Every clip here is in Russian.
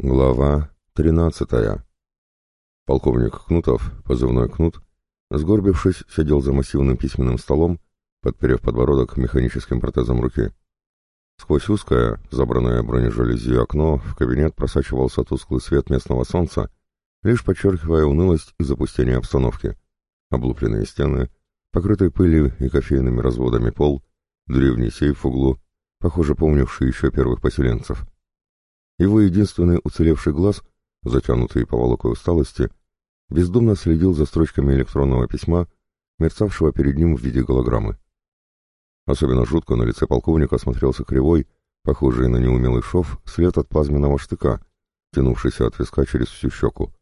Глава 13. Полковник Кнутов, позывной Кнут, сгорбившись, сидел за массивным письменным столом, подперев подбородок механическим протезом руки. Сквозь узкое, забранное бронежалюзью окно, в кабинет просачивался тусклый свет местного солнца, лишь подчеркивая унылость и запустение обстановки. Облупленные стены, покрытый пылью и кофейными разводами пол, древний сейф в углу, похоже, помнивший еще первых поселенцев — его единственный уцелевший глаз, затянутый поволокой усталости, бездумно следил за строчками электронного письма, мерцавшего перед ним в виде голограммы. Особенно жутко на лице полковника смотрелся кривой, похожий на неумелый шов, след от плазменного штыка, тянувшийся от виска через всю щеку.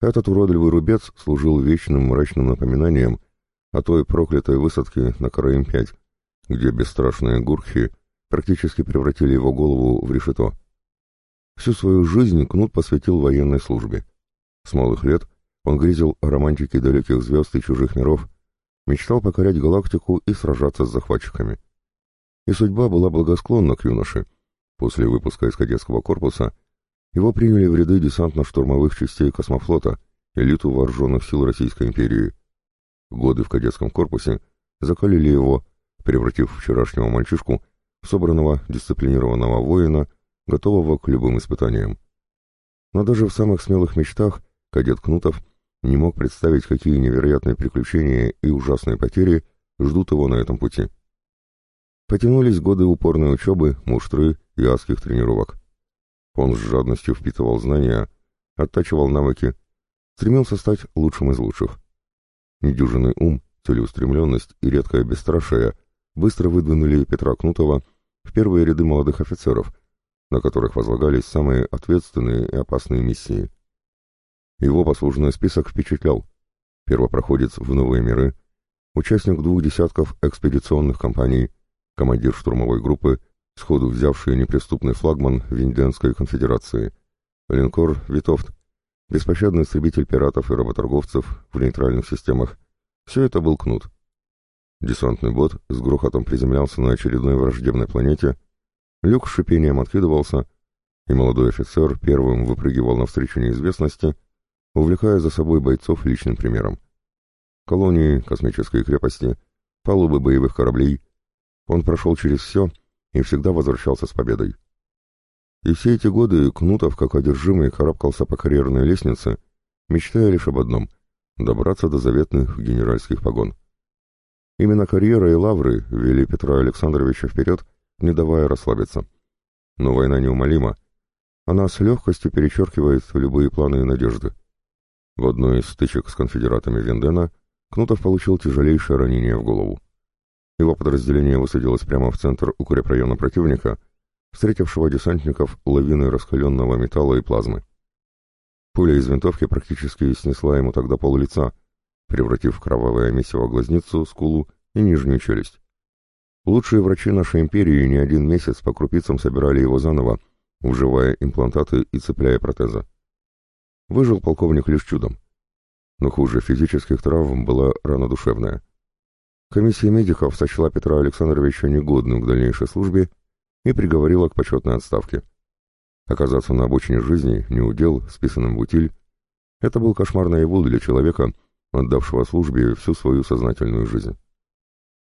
Этот уродливый рубец служил вечным мрачным напоминанием о той проклятой высадке на Караим-5, где бесстрашные гурхи практически превратили его голову в решето. Всю свою жизнь Кнут посвятил военной службе. С малых лет он грезил о романтике далеких звезд и чужих миров, мечтал покорять галактику и сражаться с захватчиками. И судьба была благосклонна к юноше. После выпуска из кадетского корпуса его приняли в ряды десантно-штурмовых частей космофлота, элиту вооруженных сил Российской империи. Годы в кадетском корпусе закалили его, превратив вчерашнего мальчишку в собранного дисциплинированного воина – готового к любым испытаниям. Но даже в самых смелых мечтах кадет Кнутов не мог представить, какие невероятные приключения и ужасные потери ждут его на этом пути. Потянулись годы упорной учебы, муштры и адских тренировок. Он с жадностью впитывал знания, оттачивал навыки, стремился стать лучшим из лучших. Недюжинный ум, целеустремленность и редкое бесстрашие быстро выдвинули Петра Кнутова в первые ряды молодых офицеров, на которых возлагались самые ответственные и опасные миссии. Его послужной список впечатлял. Первопроходец в новые миры, участник двух десятков экспедиционных компаний, командир штурмовой группы, сходу взявший неприступный флагман Винденской конфедерации, линкор «Витовт», беспощадный истребитель пиратов и работорговцев в нейтральных системах. Все это был кнут. Десантный бот с грохотом приземлялся на очередной враждебной планете, Люк с шипением откидывался, и молодой офицер первым выпрыгивал навстречу неизвестности, увлекая за собой бойцов личным примером. Колонии, космические крепости, палубы боевых кораблей. Он прошел через все и всегда возвращался с победой. И все эти годы Кнутов, как одержимый, карабкался по карьерной лестнице, мечтая лишь об одном — добраться до заветных генеральских погон. Именно карьера и лавры вели Петра Александровича вперед не давая расслабиться. Но война неумолима. Она с легкостью перечеркивает любые планы и надежды. В одной из стычек с конфедератами Вендена Кнутов получил тяжелейшее ранение в голову. Его подразделение высадилось прямо в центр укрепрайона противника, встретившего десантников лавиной раскаленного металла и плазмы. Пуля из винтовки практически снесла ему тогда пол лица, превратив в кровавое месиво глазницу, скулу и нижнюю челюсть. Лучшие врачи нашей империи не один месяц по крупицам собирали его заново, вживая имплантаты и цепляя протезы. Выжил полковник лишь чудом. Но хуже физических травм была рана душевная. Комиссия медиков сочла Петра Александровича негодным к дальнейшей службе и приговорила к почетной отставке. Оказаться на обочине жизни, неудел, списанным в утиль, это был кошмар наяву для человека, отдавшего службе всю свою сознательную жизнь.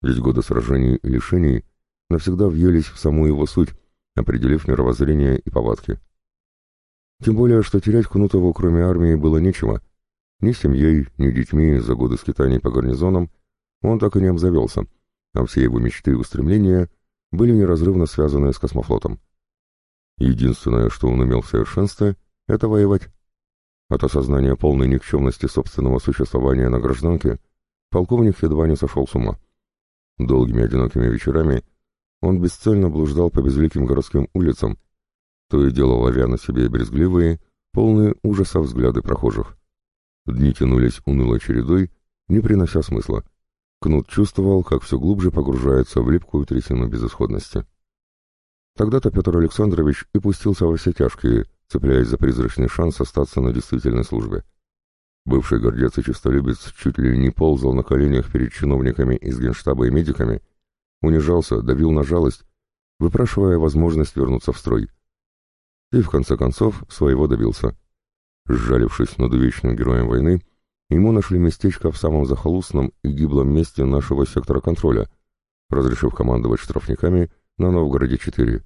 Ведь годы сражений и лишений навсегда въелись в саму его суть, определив мировоззрение и повадки. Тем более, что терять Кнутову кроме армии было нечего. Ни семьей, ни детьми за годы скитаний по гарнизонам он так и не обзавелся, а все его мечты и устремления были неразрывно связаны с космофлотом. Единственное, что он имел в совершенстве, это воевать. От осознания полной никчемности собственного существования на гражданке полковник едва не сошел с ума. Долгими одинокими вечерами он бесцельно блуждал по безликим городским улицам, то и дело ловя на себе брезгливые, полные ужаса взгляды прохожих. Дни тянулись унылой чередой, не принося смысла. Кнут чувствовал, как все глубже погружается в липкую трясину безысходности. Тогда-то Петр Александрович и пустился во все тяжкие, цепляясь за призрачный шанс остаться на действительной службе. Бывший гордец и честолюбец чуть ли не ползал на коленях перед чиновниками из генштаба и медиками, унижался, давил на жалость, выпрашивая возможность вернуться в строй. И в конце концов своего добился. Сжалившись над вечным героем войны, ему нашли местечко в самом захолустном и гиблом месте нашего сектора контроля, разрешив командовать штрафниками на Новгороде-4.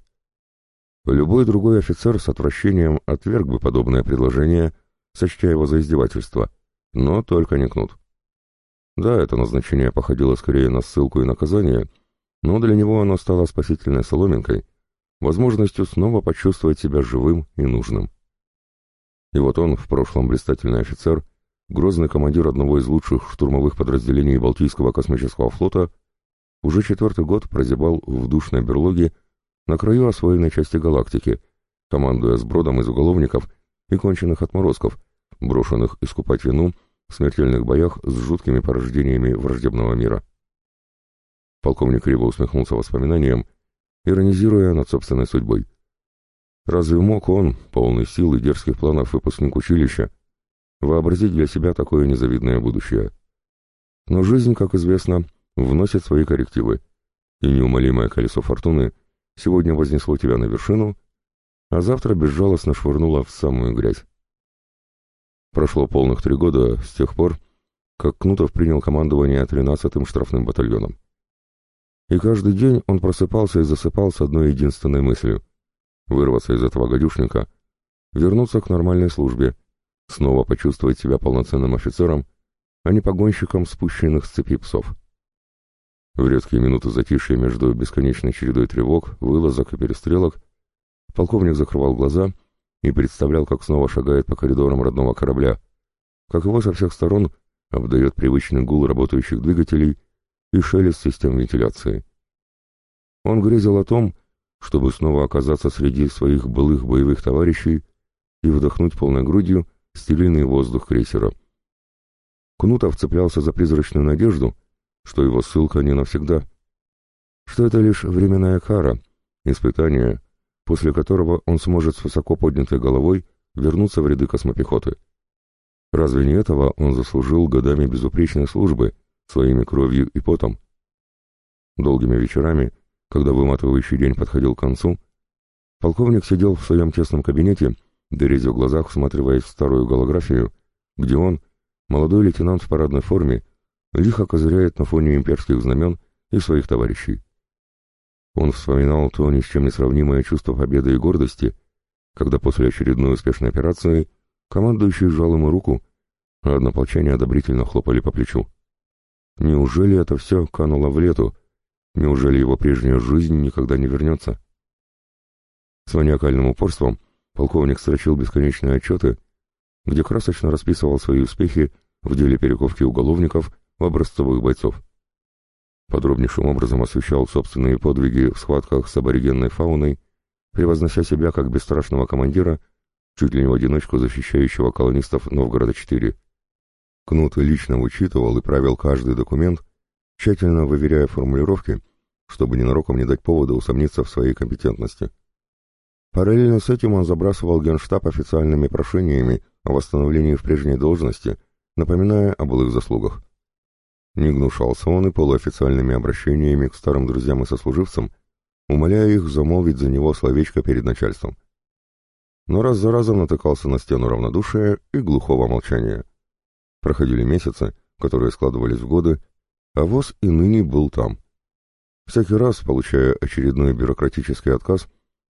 Любой другой офицер с отвращением отверг бы подобное предложение – сочтя его за издевательство, но только не кнут. Да, это назначение походило скорее на ссылку и наказание, но для него оно стало спасительной соломинкой, возможностью снова почувствовать себя живым и нужным. И вот он, в прошлом блистательный офицер, грозный командир одного из лучших штурмовых подразделений Балтийского космического флота, уже четвертый год прозябал в душной берлоге на краю освоенной части галактики, командуя сбродом из уголовников и конченных отморозков, брошенных искупать вину в смертельных боях с жуткими порождениями враждебного мира. Полковник криво усмехнулся воспоминаниям, иронизируя над собственной судьбой. Разве мог он, полный сил и дерзких планов выпускник училища, вообразить для себя такое незавидное будущее? Но жизнь, как известно, вносит свои коррективы, и неумолимое колесо фортуны сегодня вознесло тебя на вершину, а завтра безжалостно швырнуло в самую грязь. Прошло полных три года с тех пор, как Кнутов принял командование 13-м штрафным батальоном. И каждый день он просыпался и засыпал с одной единственной мыслью — вырваться из этого гадюшника, вернуться к нормальной службе, снова почувствовать себя полноценным офицером, а не погонщиком спущенных с цепи псов. В редкие минуты затишья между бесконечной чередой тревог, вылазок и перестрелок полковник закрывал глаза — и представлял, как снова шагает по коридорам родного корабля, как его со всех сторон обдает привычный гул работающих двигателей и шелест систем вентиляции. Он грезил о том, чтобы снова оказаться среди своих былых боевых товарищей и вдохнуть полной грудью стилийный воздух крейсера. Кнутов цеплялся за призрачную надежду, что его ссылка не навсегда, что это лишь временная кара, испытание, после которого он сможет с высоко поднятой головой вернуться в ряды космопехоты. Разве не этого он заслужил годами безупречной службы, своими кровью и потом? Долгими вечерами, когда выматывающий день подходил к концу, полковник сидел в своем тесном кабинете, дырезя в глазах, всматриваясь в старую голографию, где он, молодой лейтенант в парадной форме, лихо козыряет на фоне имперских знамен и своих товарищей. Он вспоминал то ни с чем не сравнимое чувство победы и гордости, когда после очередной успешной операции командующий сжал ему руку, а однополчане одобрительно хлопали по плечу. Неужели это все кануло в лету? Неужели его прежняя жизнь никогда не вернется? С маниакальным упорством полковник строчил бесконечные отчеты, где красочно расписывал свои успехи в деле перековки уголовников в образцовых бойцов подробнейшим образом освещал собственные подвиги в схватках с аборигенной фауной, превознося себя как бесстрашного командира, чуть ли не в одиночку защищающего колонистов Новгорода-4. Кнут лично вычитывал и правил каждый документ, тщательно выверяя формулировки, чтобы ненароком не дать повода усомниться в своей компетентности. Параллельно с этим он забрасывал генштаб официальными прошениями о восстановлении в прежней должности, напоминая о былых заслугах. Не гнушался он и полуофициальными обращениями к старым друзьям и сослуживцам, умоляя их замолвить за него словечко перед начальством. Но раз за разом натыкался на стену равнодушия и глухого молчания. Проходили месяцы, которые складывались в годы, а ВОЗ и ныне был там. Всякий раз, получая очередной бюрократический отказ,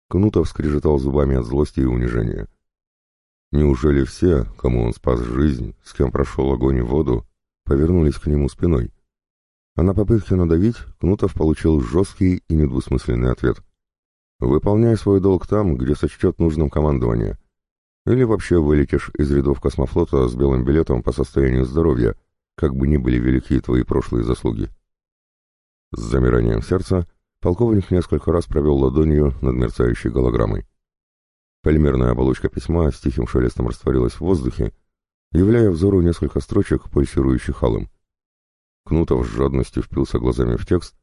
Кнутов скрежетал зубами от злости и унижения. Неужели все, кому он спас жизнь, с кем прошел огонь и воду, повернулись к нему спиной. А на попытке надавить Кнутов получил жесткий и недвусмысленный ответ. «Выполняй свой долг там, где сочтет нужным командование. Или вообще вылетишь из рядов космофлота с белым билетом по состоянию здоровья, как бы ни были велики твои прошлые заслуги». С замиранием сердца полковник несколько раз провел ладонью над мерцающей голограммой. Полимерная оболочка письма с тихим шелестом растворилась в воздухе, являя взору несколько строчек, пульсирующих алым. Кнутов с жадностью впился глазами в текст,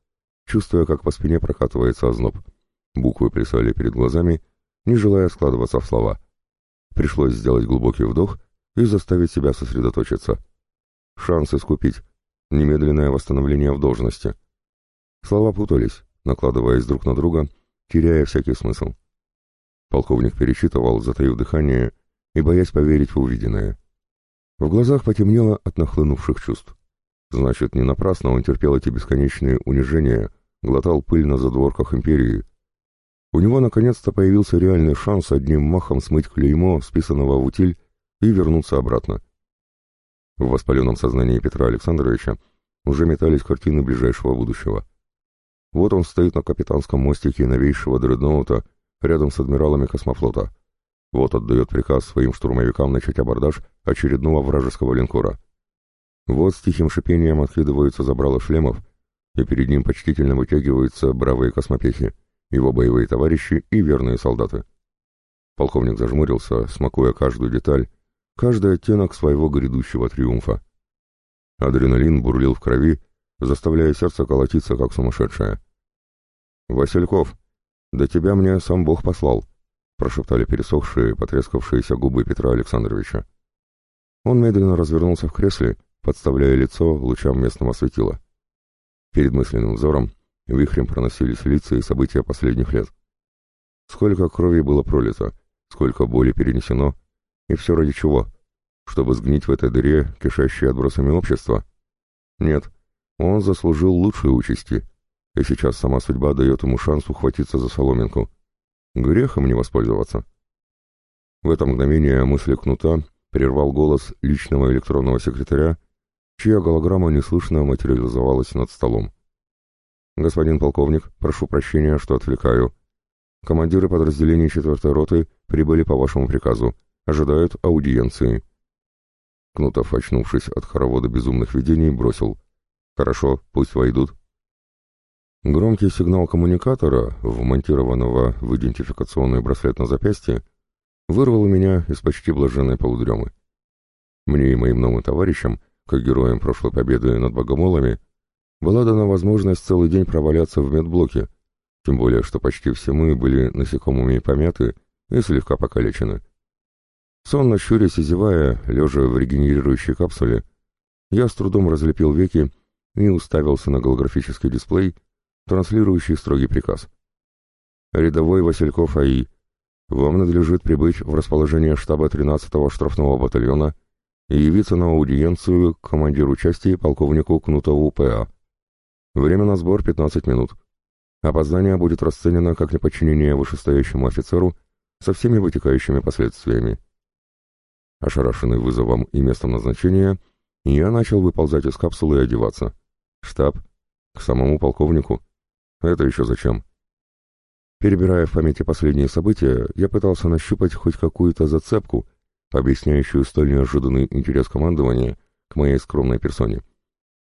чувствуя, как по спине прокатывается озноб. Буквы плясали перед глазами, не желая складываться в слова. Пришлось сделать глубокий вдох и заставить себя сосредоточиться. Шанс искупить. Немедленное восстановление в должности. Слова путались, накладываясь друг на друга, теряя всякий смысл. Полковник перечитывал, затаив дыхание и боясь поверить в увиденное. В глазах потемнело от нахлынувших чувств. Значит, не напрасно он терпел эти бесконечные унижения, глотал пыль на задворках империи. У него наконец-то появился реальный шанс одним махом смыть клеймо, списанного в утиль, и вернуться обратно. В воспаленном сознании Петра Александровича уже метались картины ближайшего будущего. Вот он стоит на капитанском мостике новейшего дредноута рядом с адмиралами космофлота — вот отдает приказ своим штурмовикам начать абордаж очередного вражеского линкора. Вот с тихим шипением откидываются забрала шлемов, и перед ним почтительно вытягиваются бравые космопехи, его боевые товарищи и верные солдаты. Полковник зажмурился, смакуя каждую деталь, каждый оттенок своего грядущего триумфа. Адреналин бурлил в крови, заставляя сердце колотиться, как сумасшедшее. «Васильков, да тебя мне сам Бог послал», — прошептали пересохшие, потрескавшиеся губы Петра Александровича. Он медленно развернулся в кресле, подставляя лицо лучам местного светила. Перед мысленным взором вихрем проносились лица и события последних лет. Сколько крови было пролито, сколько боли перенесено, и все ради чего? Чтобы сгнить в этой дыре, кишащей отбросами общества? Нет, он заслужил лучшей участи, и сейчас сама судьба дает ему шанс ухватиться за соломинку. Грехом не воспользоваться. В это мгновение мысли кнута прервал голос личного электронного секретаря, чья голограмма неслышно материализовалась над столом. «Господин полковник, прошу прощения, что отвлекаю. Командиры подразделений четвертой роты прибыли по вашему приказу. Ожидают аудиенции». Кнутов, очнувшись от хоровода безумных видений, бросил. «Хорошо, пусть войдут». Громкий сигнал коммуникатора, вмонтированного в идентификационный браслет на запястье, вырвал меня из почти блаженной полудремы. Мне и моим новым товарищам, как героям прошлой победы над богомолами, была дана возможность целый день проваляться в медблоке, тем более, что почти все мы были насекомыми помяты и слегка покалечены. Сонно щурясь и зевая, лежа в регенерирующей капсуле, я с трудом разлепил веки и уставился на голографический дисплей, транслирующий строгий приказ. Рядовой Васильков АИ, вам надлежит прибыть в расположение штаба 13-го штрафного батальона и явиться на аудиенцию к командиру части полковнику Кнутову ПА. Время на сбор 15 минут. Опоздание будет расценено как неподчинение вышестоящему офицеру со всеми вытекающими последствиями. Ошарашенный вызовом и местом назначения, я начал выползать из капсулы и одеваться. Штаб. К самому полковнику. А это еще зачем? Перебирая в памяти последние события, я пытался нащупать хоть какую-то зацепку, объясняющую столь неожиданный интерес командования к моей скромной персоне.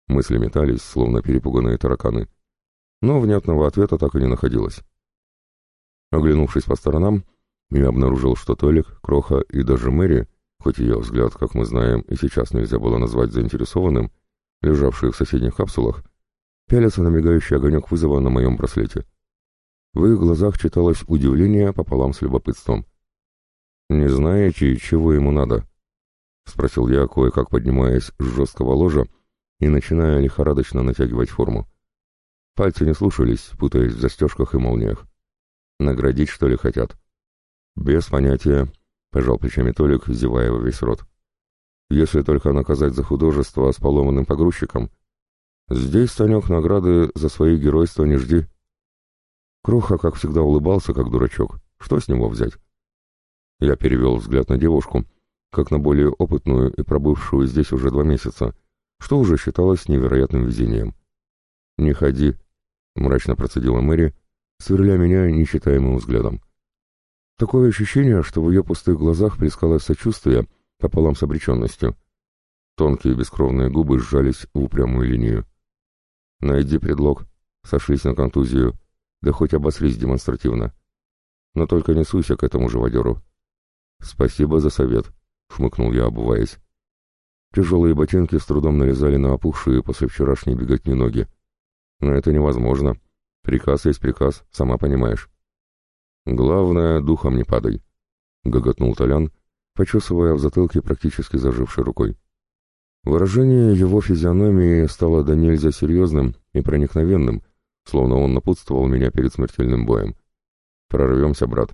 Мысли метались, словно перепуганные тараканы. Но внятного ответа так и не находилось. Оглянувшись по сторонам, я обнаружил, что Толик, Кроха и даже Мэри, хоть ее взгляд, как мы знаем, и сейчас нельзя было назвать заинтересованным, лежавшие в соседних капсулах, пялятся на мигающий огонек вызова на моем браслете. В их глазах читалось удивление пополам с любопытством. «Не знаете, чего ему надо?» — спросил я, кое-как поднимаясь с жесткого ложа и начиная лихорадочно натягивать форму. Пальцы не слушались, путаясь в застежках и молниях. «Наградить, что ли, хотят?» «Без понятия», — пожал плечами Толик, зевая во весь рот. «Если только наказать за художество с поломанным погрузчиком, Здесь, Танек, награды за свои геройства не жди. Кроха, как всегда, улыбался, как дурачок. Что с него взять? Я перевел взгляд на девушку, как на более опытную и пробывшую здесь уже два месяца, что уже считалось невероятным везением. «Не ходи», — мрачно процедила Мэри, сверля меня нечитаемым взглядом. Такое ощущение, что в ее пустых глазах плескалось сочувствие пополам с обреченностью. Тонкие бескровные губы сжались в упрямую линию. Найди предлог, сошлись на контузию, да хоть обосрись демонстративно. Но только не суйся к этому живодеру. Спасибо за совет, шмыкнул я, обуваясь. Тяжелые ботинки с трудом нарезали на опухшие после вчерашней беготни ноги. Но это невозможно. Приказ есть приказ, сама понимаешь. Главное, духом не падай, — гоготнул Толян, почесывая в затылке практически зажившей рукой. Выражение его физиономии стало до нельзя серьезным и проникновенным, словно он напутствовал меня перед смертельным боем. «Прорвемся, брат».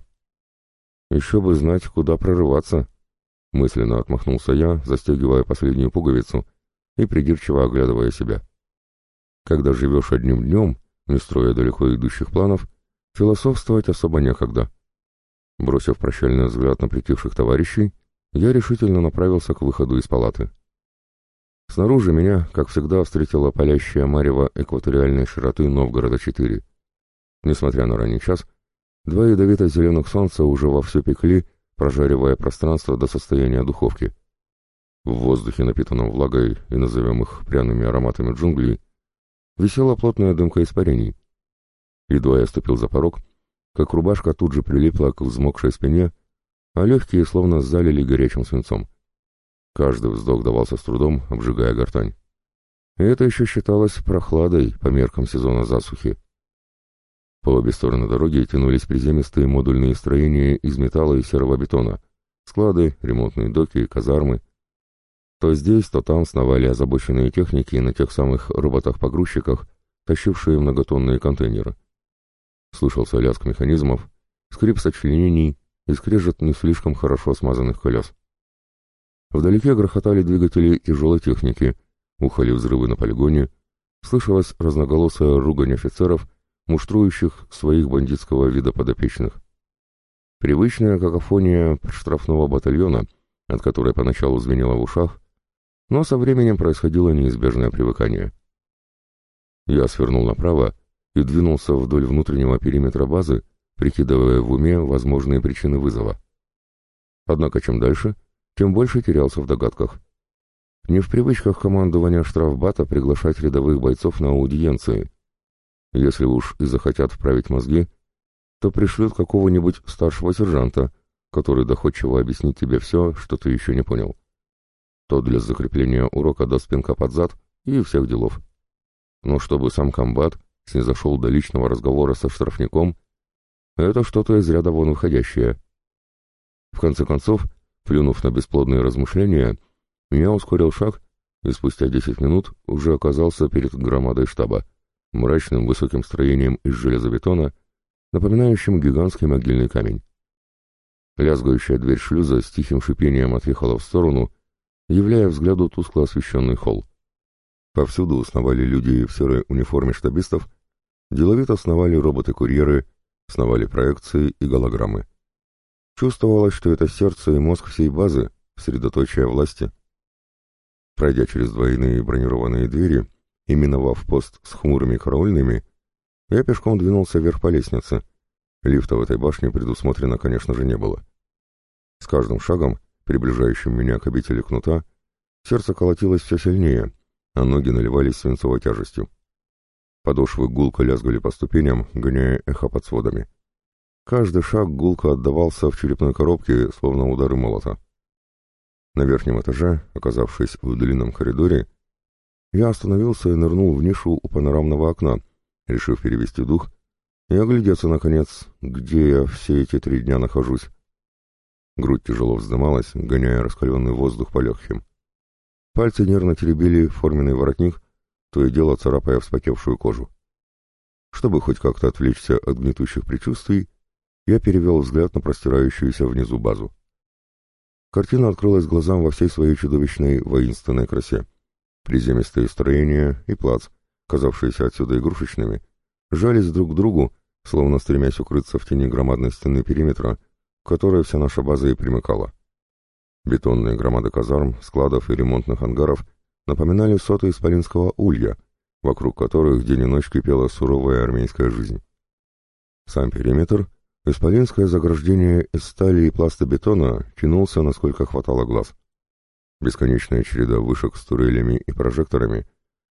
«Еще бы знать, куда прорываться», — мысленно отмахнулся я, застегивая последнюю пуговицу и придирчиво оглядывая себя. Когда живешь одним днем, не строя далеко идущих планов, философствовать особо некогда. Бросив прощальный взгляд на притихших товарищей, я решительно направился к выходу из палаты. Снаружи меня, как всегда, встретила палящая марево экваториальной широты Новгорода-4. Несмотря на ранний час, два ядовито-зеленых солнца уже вовсю пекли, прожаривая пространство до состояния духовки. В воздухе, напитанном влагой и назовем их пряными ароматами джунглей, висела плотная дымка испарений. Едва я ступил за порог, как рубашка тут же прилипла к взмокшей спине, а легкие словно залили горячим свинцом. Каждый вздох давался с трудом, обжигая гортань. И это еще считалось прохладой по меркам сезона засухи. По обе стороны дороги тянулись приземистые модульные строения из металла и серого бетона, склады, ремонтные доки, казармы. То здесь, то там сновали озабоченные техники на тех самых роботах-погрузчиках, тащившие многотонные контейнеры. Слышался лязг механизмов, скрип сочленений и скрежет не слишком хорошо смазанных колес. Вдалеке грохотали двигатели тяжелой техники, ухали взрывы на полигоне, слышалась разноголосая ругань офицеров, муштрующих своих бандитского вида подопечных. Привычная какофония штрафного батальона, от которой поначалу звенела в ушах, но со временем происходило неизбежное привыкание. Я свернул направо и двинулся вдоль внутреннего периметра базы, прикидывая в уме возможные причины вызова. Однако чем дальше — тем больше терялся в догадках. Не в привычках командования штрафбата приглашать рядовых бойцов на аудиенции. Если уж и захотят вправить мозги, то пришлют какого-нибудь старшего сержанта, который доходчиво объяснит тебе все, что ты еще не понял. То для закрепления урока до спинка под зад и всех делов. Но чтобы сам комбат снизошел до личного разговора со штрафником, это что-то из ряда вон выходящее. В конце концов, Плюнув на бесплодные размышления, я ускорил шаг и спустя десять минут уже оказался перед громадой штаба, мрачным высоким строением из железобетона, напоминающим гигантский могильный камень. Лязгающая дверь шлюза с тихим шипением отъехала в сторону, являя взгляду тускло освещенный холл. Повсюду сновали люди в серой униформе штабистов, деловито сновали роботы-курьеры, сновали проекции и голограммы. Чувствовалось, что это сердце и мозг всей базы, средоточие власти. Пройдя через двойные бронированные двери и миновав пост с хмурыми караульными, я пешком двинулся вверх по лестнице. Лифта в этой башне предусмотрено, конечно же, не было. С каждым шагом, приближающим меня к обители кнута, сердце колотилось все сильнее, а ноги наливались свинцовой тяжестью. Подошвы гулко лязгали по ступеням, гоняя эхо под сводами. — Каждый шаг гулко отдавался в черепной коробке, словно удары молота. На верхнем этаже, оказавшись в длинном коридоре, я остановился и нырнул в нишу у панорамного окна, решив перевести дух и оглядеться, наконец, где я все эти три дня нахожусь. Грудь тяжело вздымалась, гоняя раскаленный воздух по легким. Пальцы нервно теребили форменный воротник, то и дело царапая вспотевшую кожу. Чтобы хоть как-то отвлечься от гнетущих предчувствий, я перевел взгляд на простирающуюся внизу базу. Картина открылась глазам во всей своей чудовищной воинственной красе. Приземистые строения и плац, казавшиеся отсюда игрушечными, жались друг к другу, словно стремясь укрыться в тени громадной стены периметра, к которой вся наша база и примыкала. Бетонные громады казарм, складов и ремонтных ангаров напоминали соты исполинского улья, вокруг которых день и ночь кипела суровая армейская жизнь. Сам периметр Исполинское заграждение из стали и пласта бетона тянулся, насколько хватало глаз. Бесконечная череда вышек с турелями и прожекторами,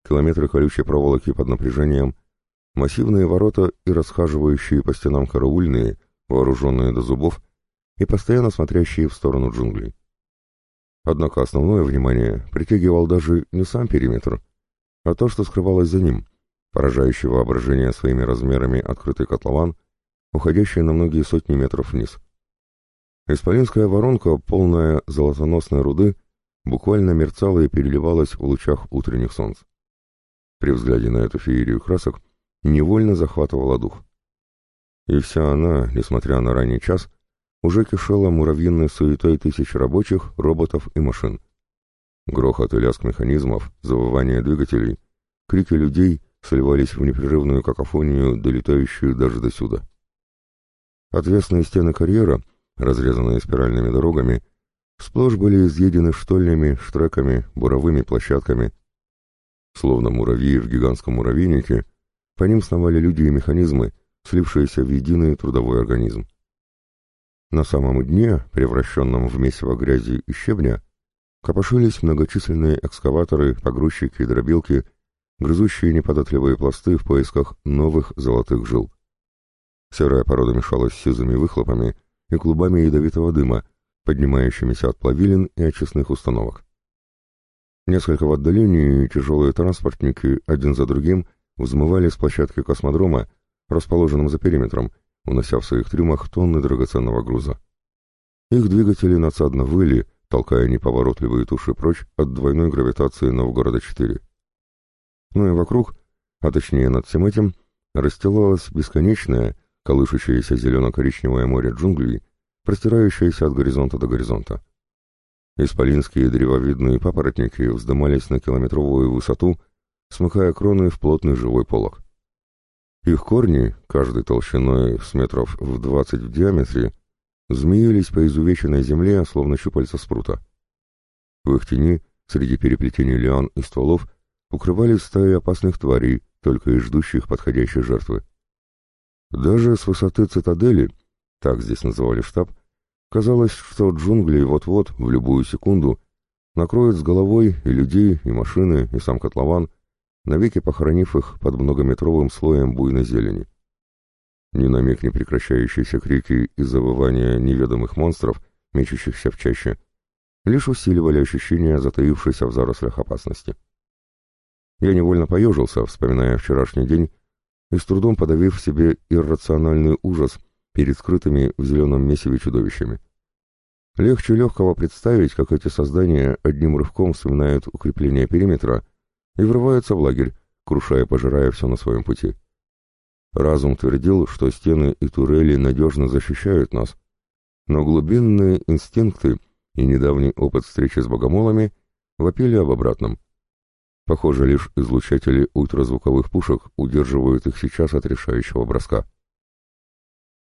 километры колючей проволоки под напряжением, массивные ворота и расхаживающие по стенам караульные, вооруженные до зубов и постоянно смотрящие в сторону джунглей. Однако основное внимание притягивал даже не сам периметр, а то, что скрывалось за ним, поражающее воображение своими размерами открытый котлован — уходящей на многие сотни метров вниз. Исполинская воронка, полная золотоносной руды, буквально мерцала и переливалась в лучах утренних солнц. При взгляде на эту феерию красок невольно захватывала дух. И вся она, несмотря на ранний час, уже кишела муравьиной суетой тысяч рабочих, роботов и машин. Грохот и лязг механизмов, завывание двигателей, крики людей сливались в непрерывную какофонию, долетающую даже до сюда. Отвесные стены карьера, разрезанные спиральными дорогами, сплошь были изъедены штольнями, штреками, буровыми площадками. Словно муравьи в гигантском муравейнике, по ним сновали люди и механизмы, слившиеся в единый трудовой организм. На самом дне, превращенном в месиво грязи и щебня, копошились многочисленные экскаваторы, погрузчики и дробилки, грызущие неподатливые пласты в поисках новых золотых жил. Серая порода мешалась с сизыми выхлопами и клубами ядовитого дыма, поднимающимися от плавилин и очистных установок. Несколько в отдалении тяжелые транспортники один за другим взмывали с площадки космодрома, расположенным за периметром, унося в своих трюмах тонны драгоценного груза. Их двигатели надсадно выли, толкая неповоротливые туши прочь от двойной гравитации Новгорода-4. Ну и вокруг, а точнее над всем этим, расстилалась бесконечная, колышущееся зелено-коричневое море джунглей, простирающееся от горизонта до горизонта. Исполинские древовидные папоротники вздымались на километровую высоту, смыкая кроны в плотный живой полог. Их корни, каждый толщиной с метров в двадцать в диаметре, змеились по изувеченной земле, словно щупальца спрута. В их тени, среди переплетений лиан и стволов, укрывались стаи опасных тварей, только и ждущих подходящей жертвы. Даже с высоты цитадели, так здесь называли штаб, казалось, что джунгли вот-вот, в любую секунду, накроют с головой и людей, и машины, и сам котлован, навеки похоронив их под многометровым слоем буйной зелени. Ни на миг не прекращающиеся крики и завывания неведомых монстров, мечущихся в чаще, лишь усиливали ощущение затаившейся в зарослях опасности. Я невольно поежился, вспоминая вчерашний день, и с трудом подавив в себе иррациональный ужас перед скрытыми в зеленом месиве чудовищами. Легче легкого представить, как эти создания одним рывком вспоминают укрепление периметра и врываются в лагерь, крушая, пожирая все на своем пути. Разум твердил, что стены и турели надежно защищают нас, но глубинные инстинкты и недавний опыт встречи с богомолами вопили об обратном — Похоже, лишь излучатели ультразвуковых пушек удерживают их сейчас от решающего броска.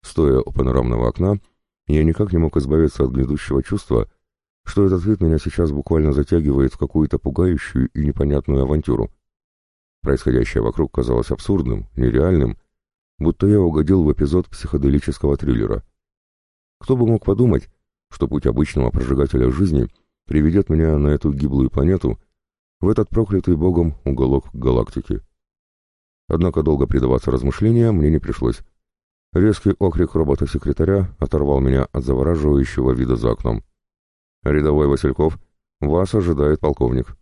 Стоя у панорамного окна, я никак не мог избавиться от гнедущего чувства, что этот вид меня сейчас буквально затягивает в какую-то пугающую и непонятную авантюру. Происходящее вокруг казалось абсурдным, нереальным, будто я угодил в эпизод психоделического триллера. Кто бы мог подумать, что путь обычного прожигателя жизни приведет меня на эту гиблую планету — в этот проклятый богом уголок галактики. Однако долго предаваться размышлениям мне не пришлось. Резкий окрик робота-секретаря оторвал меня от завораживающего вида за окном. «Рядовой Васильков, вас ожидает полковник».